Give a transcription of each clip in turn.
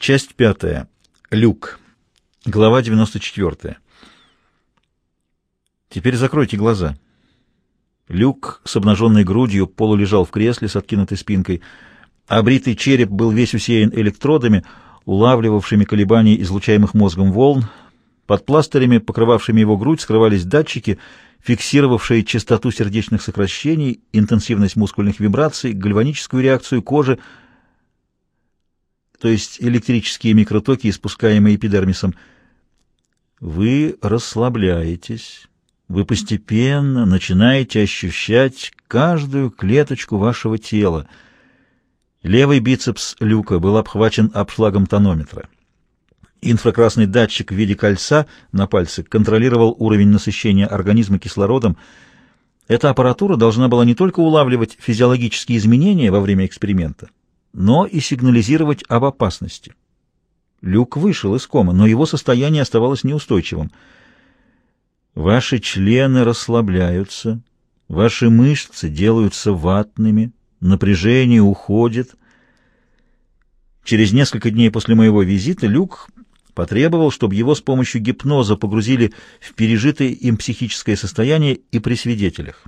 Часть пятая. Люк. Глава 94. Теперь закройте глаза. Люк с обнаженной грудью полулежал в кресле с откинутой спинкой. Обритый череп был весь усеян электродами, улавливавшими колебания излучаемых мозгом волн. Под пластырями, покрывавшими его грудь, скрывались датчики, фиксировавшие частоту сердечных сокращений, интенсивность мускульных вибраций, гальваническую реакцию кожи, то есть электрические микротоки, испускаемые эпидермисом. Вы расслабляетесь, вы постепенно начинаете ощущать каждую клеточку вашего тела. Левый бицепс люка был обхвачен обшлагом тонометра. Инфракрасный датчик в виде кольца на пальце контролировал уровень насыщения организма кислородом. Эта аппаратура должна была не только улавливать физиологические изменения во время эксперимента, но и сигнализировать об опасности. Люк вышел из комы, но его состояние оставалось неустойчивым. Ваши члены расслабляются, ваши мышцы делаются ватными, напряжение уходит. Через несколько дней после моего визита Люк потребовал, чтобы его с помощью гипноза погрузили в пережитое им психическое состояние и при свидетелях.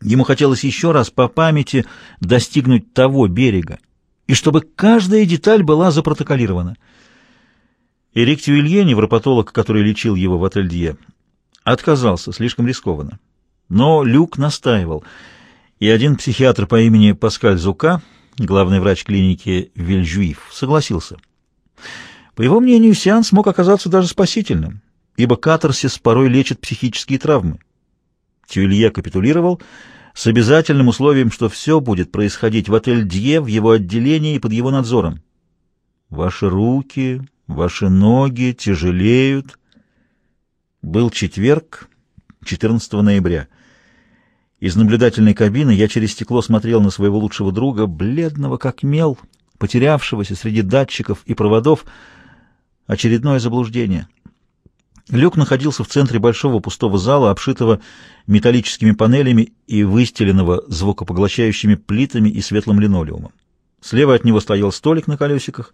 Ему хотелось еще раз по памяти достигнуть того берега, и чтобы каждая деталь была запротоколирована. Эрик Тюилье, невропатолог, который лечил его в отель отказался, слишком рискованно. Но Люк настаивал, и один психиатр по имени Паскаль Зука, главный врач клиники Вильжуив, согласился. По его мнению, сеанс мог оказаться даже спасительным, ибо катарсис порой лечит психические травмы. Тюилье капитулировал, с обязательным условием, что все будет происходить в отель Дье, в его отделении и под его надзором. Ваши руки, ваши ноги тяжелеют. Был четверг, 14 ноября. Из наблюдательной кабины я через стекло смотрел на своего лучшего друга, бледного как мел, потерявшегося среди датчиков и проводов. Очередное заблуждение — Люк находился в центре большого пустого зала, обшитого металлическими панелями и выстеленного звукопоглощающими плитами и светлым линолеумом. Слева от него стоял столик на колесиках,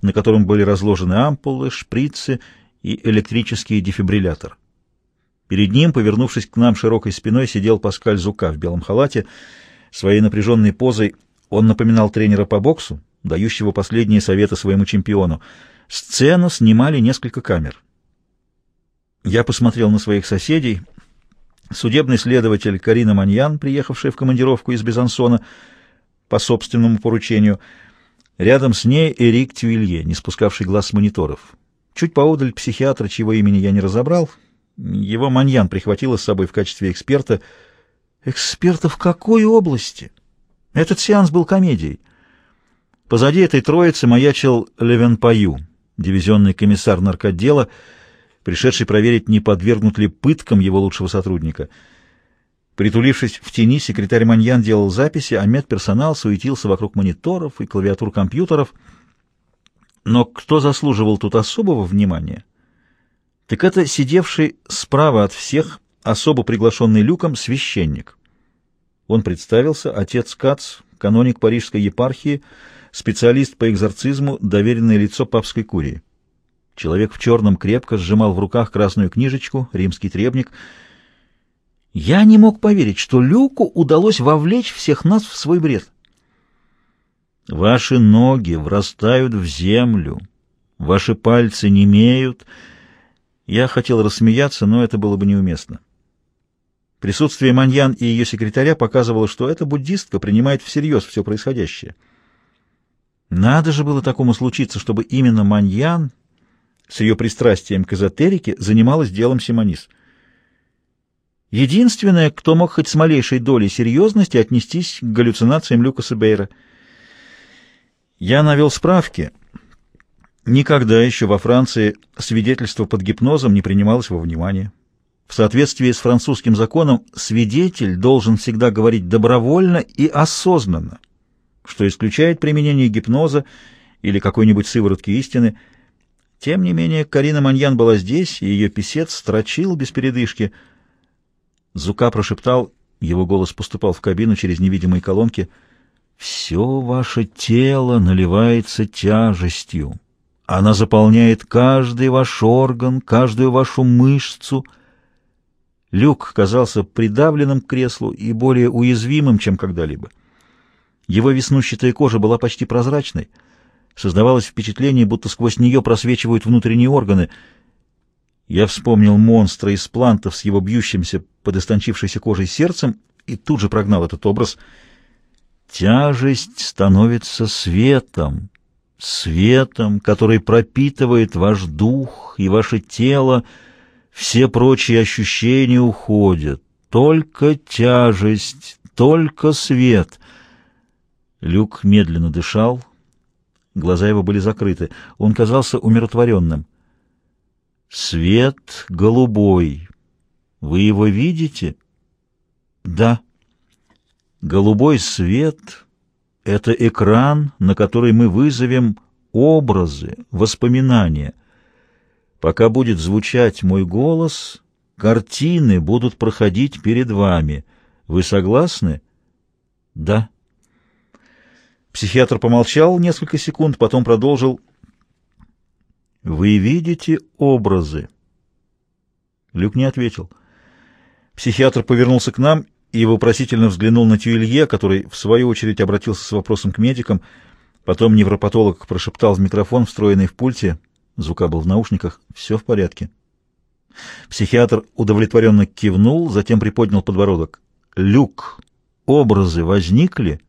на котором были разложены ампулы, шприцы и электрический дефибриллятор. Перед ним, повернувшись к нам широкой спиной, сидел Паскаль Зука в белом халате. Своей напряженной позой он напоминал тренера по боксу, дающего последние советы своему чемпиону. Сцену снимали несколько камер. Я посмотрел на своих соседей. Судебный следователь Карина Маньян, приехавшая в командировку из Безансона по собственному поручению. Рядом с ней Эрик Тюилье, не спускавший глаз с мониторов. Чуть поодаль психиатра, чьего имени я не разобрал. Его Маньян прихватила с собой в качестве эксперта. Эксперта в какой области? Этот сеанс был комедией. Позади этой троицы маячил Левен Паю, дивизионный комиссар наркотдела, пришедший проверить, не подвергнут ли пыткам его лучшего сотрудника. Притулившись в тени, секретарь Маньян делал записи, а медперсонал суетился вокруг мониторов и клавиатур компьютеров. Но кто заслуживал тут особого внимания? Так это сидевший справа от всех, особо приглашенный люком, священник. Он представился, отец Кац, каноник Парижской епархии, специалист по экзорцизму, доверенное лицо папской курии. Человек в черном крепко сжимал в руках красную книжечку, римский требник. Я не мог поверить, что Люку удалось вовлечь всех нас в свой бред. Ваши ноги врастают в землю, ваши пальцы немеют. Я хотел рассмеяться, но это было бы неуместно. Присутствие Маньян и ее секретаря показывало, что эта буддистка принимает всерьез все происходящее. Надо же было такому случиться, чтобы именно Маньян с ее пристрастием к эзотерике занималась делом Симонис. Единственная, кто мог хоть с малейшей долей серьезности отнестись к галлюцинациям Люкаса Бейра. Я навел справки. Никогда еще во Франции свидетельство под гипнозом не принималось во внимание. В соответствии с французским законом свидетель должен всегда говорить добровольно и осознанно, что исключает применение гипноза или какой-нибудь сыворотки истины – тем не менее, Карина Маньян была здесь, и ее писец строчил без передышки. Зука прошептал, его голос поступал в кабину через невидимые колонки. «Все ваше тело наливается тяжестью. Она заполняет каждый ваш орган, каждую вашу мышцу. Люк казался придавленным к креслу и более уязвимым, чем когда-либо. Его веснущатая кожа была почти прозрачной. Создавалось впечатление, будто сквозь нее просвечивают внутренние органы. Я вспомнил монстра из плантов с его бьющимся под истончившейся кожей сердцем и тут же прогнал этот образ. Тяжесть становится светом, светом, который пропитывает ваш дух и ваше тело, все прочие ощущения уходят. Только тяжесть, только свет. Люк медленно дышал, глаза его были закрыты. Он казался умиротворенным. Свет голубой. Вы его видите? Да. Голубой свет — это экран, на который мы вызовем образы, воспоминания. Пока будет звучать мой голос, картины будут проходить перед вами. Вы согласны? Да. Психиатр помолчал несколько секунд, потом продолжил. «Вы видите образы?» Люк не ответил. Психиатр повернулся к нам и вопросительно взглянул на Тюилье, который, в свою очередь, обратился с вопросом к медикам. Потом невропатолог прошептал в микрофон, встроенный в пульте. Звука был в наушниках. «Все в порядке». Психиатр удовлетворенно кивнул, затем приподнял подбородок. «Люк, образы возникли?»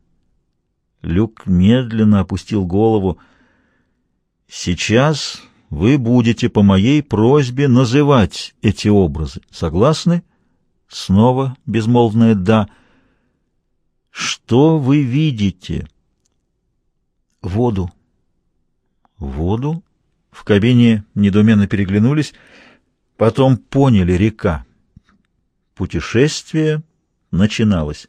Люк медленно опустил голову. «Сейчас вы будете по моей просьбе называть эти образы. Согласны?» Снова безмолвное «да». «Что вы видите?» «Воду». «Воду?» В кабине недоуменно переглянулись, потом поняли река. Путешествие начиналось.